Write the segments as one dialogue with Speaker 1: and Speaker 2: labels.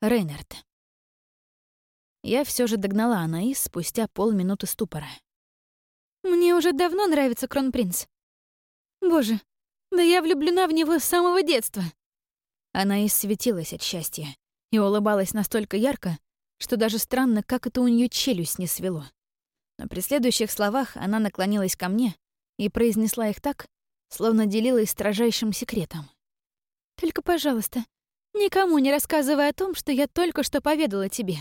Speaker 1: Рейнард. Я все же догнала Анаис спустя полминуты ступора.
Speaker 2: «Мне уже давно нравится Кронпринц. Боже, да я влюблена в него с самого детства».
Speaker 1: Анаис светилась от счастья и улыбалась настолько ярко, что даже странно, как это у нее челюсть не свело. Но при следующих словах она наклонилась ко мне и произнесла их так, словно делилась строжайшим секретом.
Speaker 2: «Только, пожалуйста, никому не рассказывай о том, что я только что поведала тебе.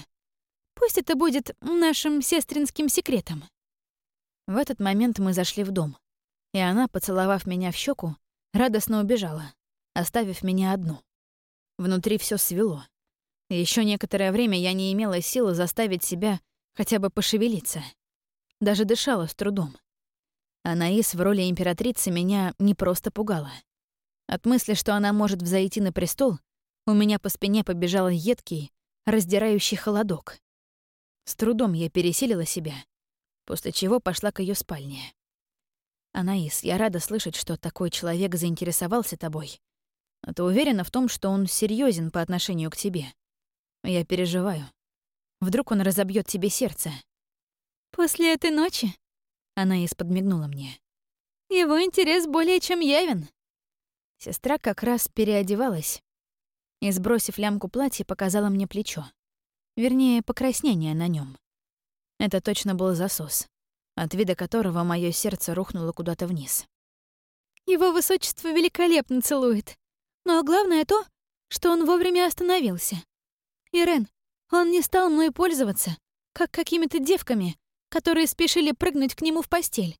Speaker 2: Пусть это будет нашим сестринским секретом».
Speaker 1: В этот момент мы зашли в дом, и она, поцеловав меня в щеку, радостно убежала, оставив меня одну. Внутри все свело. Еще некоторое время я не имела силы заставить себя хотя бы пошевелиться. Даже дышала с трудом. Анаис в роли императрицы меня не просто пугала. От мысли, что она может взойти на престол, у меня по спине побежал едкий, раздирающий холодок. С трудом я пересилила себя, после чего пошла к ее спальне. «Анаис, я рада слышать, что такой человек заинтересовался тобой. А ты уверена в том, что он серьезен по отношению к тебе?» Я переживаю. Вдруг он разобьет тебе сердце.
Speaker 2: После этой ночи?
Speaker 1: Она и подмигнула мне.
Speaker 2: Его интерес более чем явен.
Speaker 1: Сестра как раз переодевалась и, сбросив лямку платья, показала мне плечо. Вернее, покраснение на нем. Это точно был засос, от вида которого мое сердце рухнуло куда-то вниз.
Speaker 2: Его высочество великолепно целует. Но главное то, что он вовремя остановился. Ирен, он не стал мной пользоваться, как какими-то девками, которые спешили прыгнуть к нему в постель.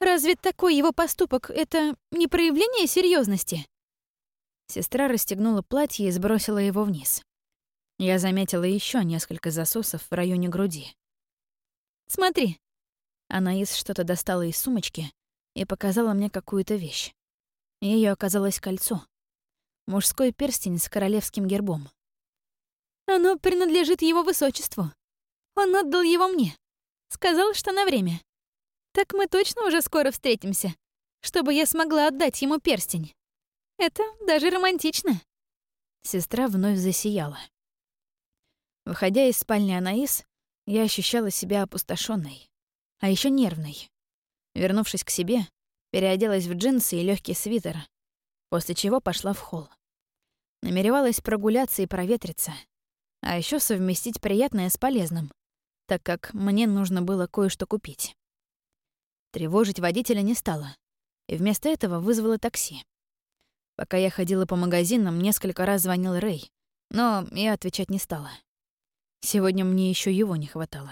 Speaker 2: Разве такой его поступок — это не проявление серьезности?
Speaker 1: Сестра расстегнула платье и сбросила его вниз. Я заметила еще несколько засосов в районе груди.
Speaker 2: «Смотри».
Speaker 1: Анаис что-то достала из сумочки и показала мне какую-то вещь. Ее оказалось кольцо. Мужской перстень с королевским гербом.
Speaker 2: Оно принадлежит его высочеству. Он отдал его мне. Сказал, что на время. Так мы точно уже скоро встретимся, чтобы я смогла отдать ему перстень. Это даже романтично.
Speaker 1: Сестра вновь засияла. Выходя из спальни Анаис, я ощущала себя опустошенной, а еще нервной. Вернувшись к себе, переоделась в джинсы и легкий свитер, после чего пошла в холл. Намеревалась прогуляться и проветриться — а еще совместить приятное с полезным, так как мне нужно было кое-что купить. Тревожить водителя не стала, и вместо этого вызвала такси. Пока я ходила по магазинам, несколько раз звонил Рэй, но я отвечать не стала. Сегодня мне еще его не хватало.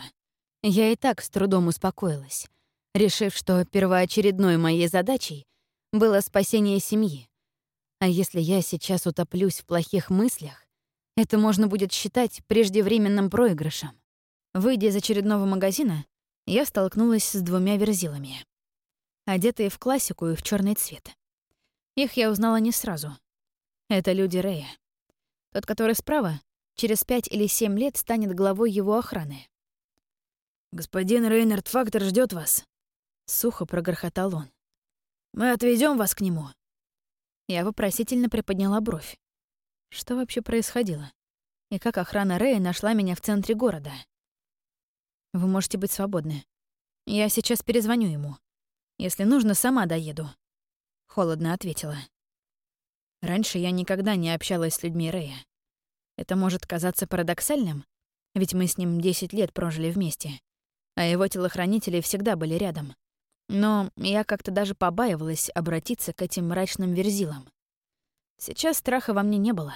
Speaker 1: Я и так с трудом успокоилась, решив, что первоочередной моей задачей было спасение семьи. А если я сейчас утоплюсь в плохих мыслях, это можно будет считать преждевременным проигрышем. Выйдя из очередного магазина, я столкнулась с двумя верзилами, одетые в классику и в черный цвет. Их я узнала не сразу. Это люди Рэя. Тот, который справа, через пять или семь лет станет главой его охраны.
Speaker 3: «Господин Рейнард Фактор ждет вас», —
Speaker 1: сухо прогрохотал он.
Speaker 3: «Мы отведем вас к нему».
Speaker 1: Я вопросительно приподняла бровь. Что вообще происходило? И как охрана Рэя нашла меня в центре города? Вы можете быть свободны. Я сейчас перезвоню ему. Если нужно, сама доеду. Холодно ответила. Раньше я никогда не общалась с людьми Рэя. Это может казаться парадоксальным, ведь мы с ним 10 лет прожили вместе, а его телохранители всегда были рядом. Но я как-то даже побаивалась обратиться к этим мрачным верзилам. Сейчас страха во мне не было.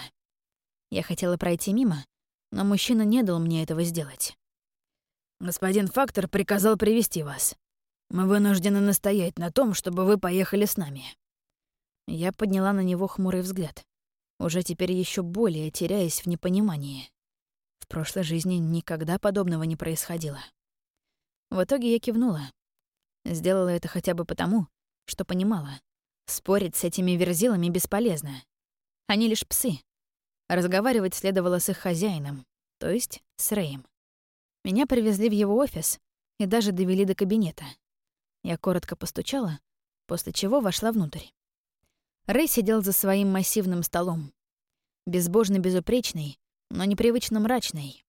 Speaker 1: Я хотела пройти мимо, но мужчина не дал мне этого сделать.
Speaker 3: «Господин Фактор приказал привести вас. Мы вынуждены настоять на том, чтобы вы поехали с нами».
Speaker 1: Я подняла на него хмурый взгляд, уже теперь еще более теряясь в непонимании. В прошлой жизни никогда подобного не происходило. В итоге я кивнула. Сделала это хотя бы потому, что понимала. Спорить с этими верзилами бесполезно. Они лишь псы. Разговаривать следовало с их хозяином, то есть с Рэем. Меня привезли в его офис и даже довели до кабинета. Я коротко постучала, после чего вошла внутрь. Рэй сидел за своим массивным столом. Безбожно безупречный, но непривычно мрачной.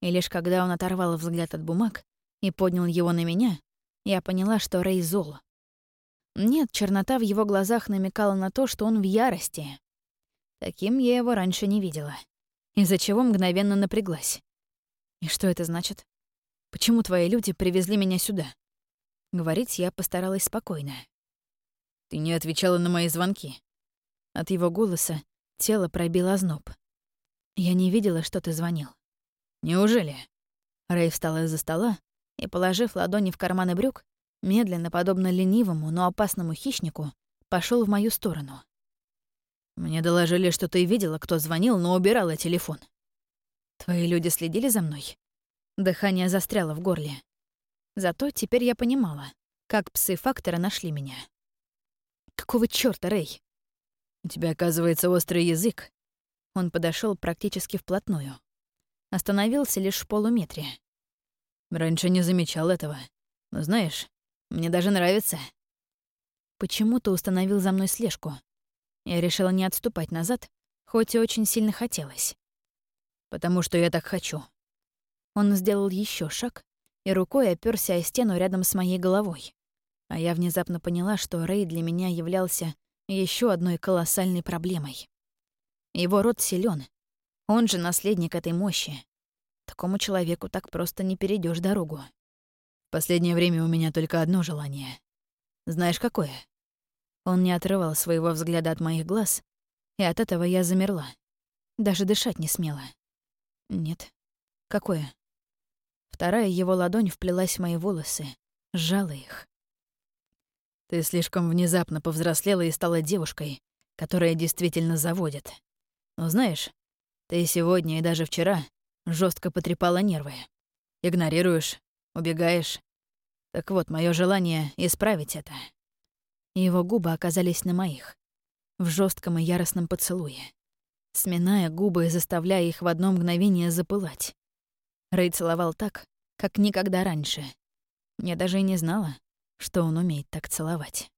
Speaker 1: И лишь когда он оторвал взгляд от бумаг и поднял его на меня, я поняла, что Рэй зол. Нет, чернота в его глазах намекала на то, что он в ярости. Таким я его раньше не видела, из-за чего мгновенно напряглась. И что это значит? Почему твои люди привезли меня сюда? Говорить я постаралась спокойно. Ты не отвечала на мои звонки. От его голоса тело пробило озноб. Я не видела, что ты звонил. Неужели? Рэй встал из-за стола и, положив ладони в карманы брюк, медленно, подобно ленивому, но опасному хищнику, пошел в мою сторону. Мне доложили, что ты видела, кто звонил, но убирала телефон. Твои люди следили за мной? Дыхание застряло в горле. Зато теперь я понимала, как псы Фактора нашли меня. Какого чёрта, Рэй? У тебя, оказывается, острый язык. Он подошел практически вплотную. Остановился лишь в полуметре. Раньше не замечал этого. Но знаешь, мне даже нравится. Почему ты установил за мной слежку? Я решила не отступать назад, хоть и очень сильно хотелось. Потому что я так хочу. Он сделал еще шаг и рукой оперся о стену рядом с моей головой. А я внезапно поняла, что Рэй для меня являлся еще одной колоссальной проблемой. Его род силен, он же наследник этой мощи. Такому человеку так просто не перейдешь дорогу. В последнее время у меня только одно желание. Знаешь, какое? Он не отрывал своего взгляда от моих глаз, и от этого я замерла. Даже дышать не смела. Нет. Какое? Вторая его ладонь вплелась в мои волосы, сжала их. Ты слишком внезапно повзрослела и стала девушкой, которая действительно заводит. Но знаешь, ты сегодня и даже вчера жестко потрепала нервы. Игнорируешь, убегаешь. Так вот, мое желание — исправить это. Его губы оказались на моих, в жестком и яростном поцелуе, сминая губы и заставляя их в одно мгновение запылать. Рэй целовал так, как никогда раньше. Я даже и не знала, что он умеет так целовать.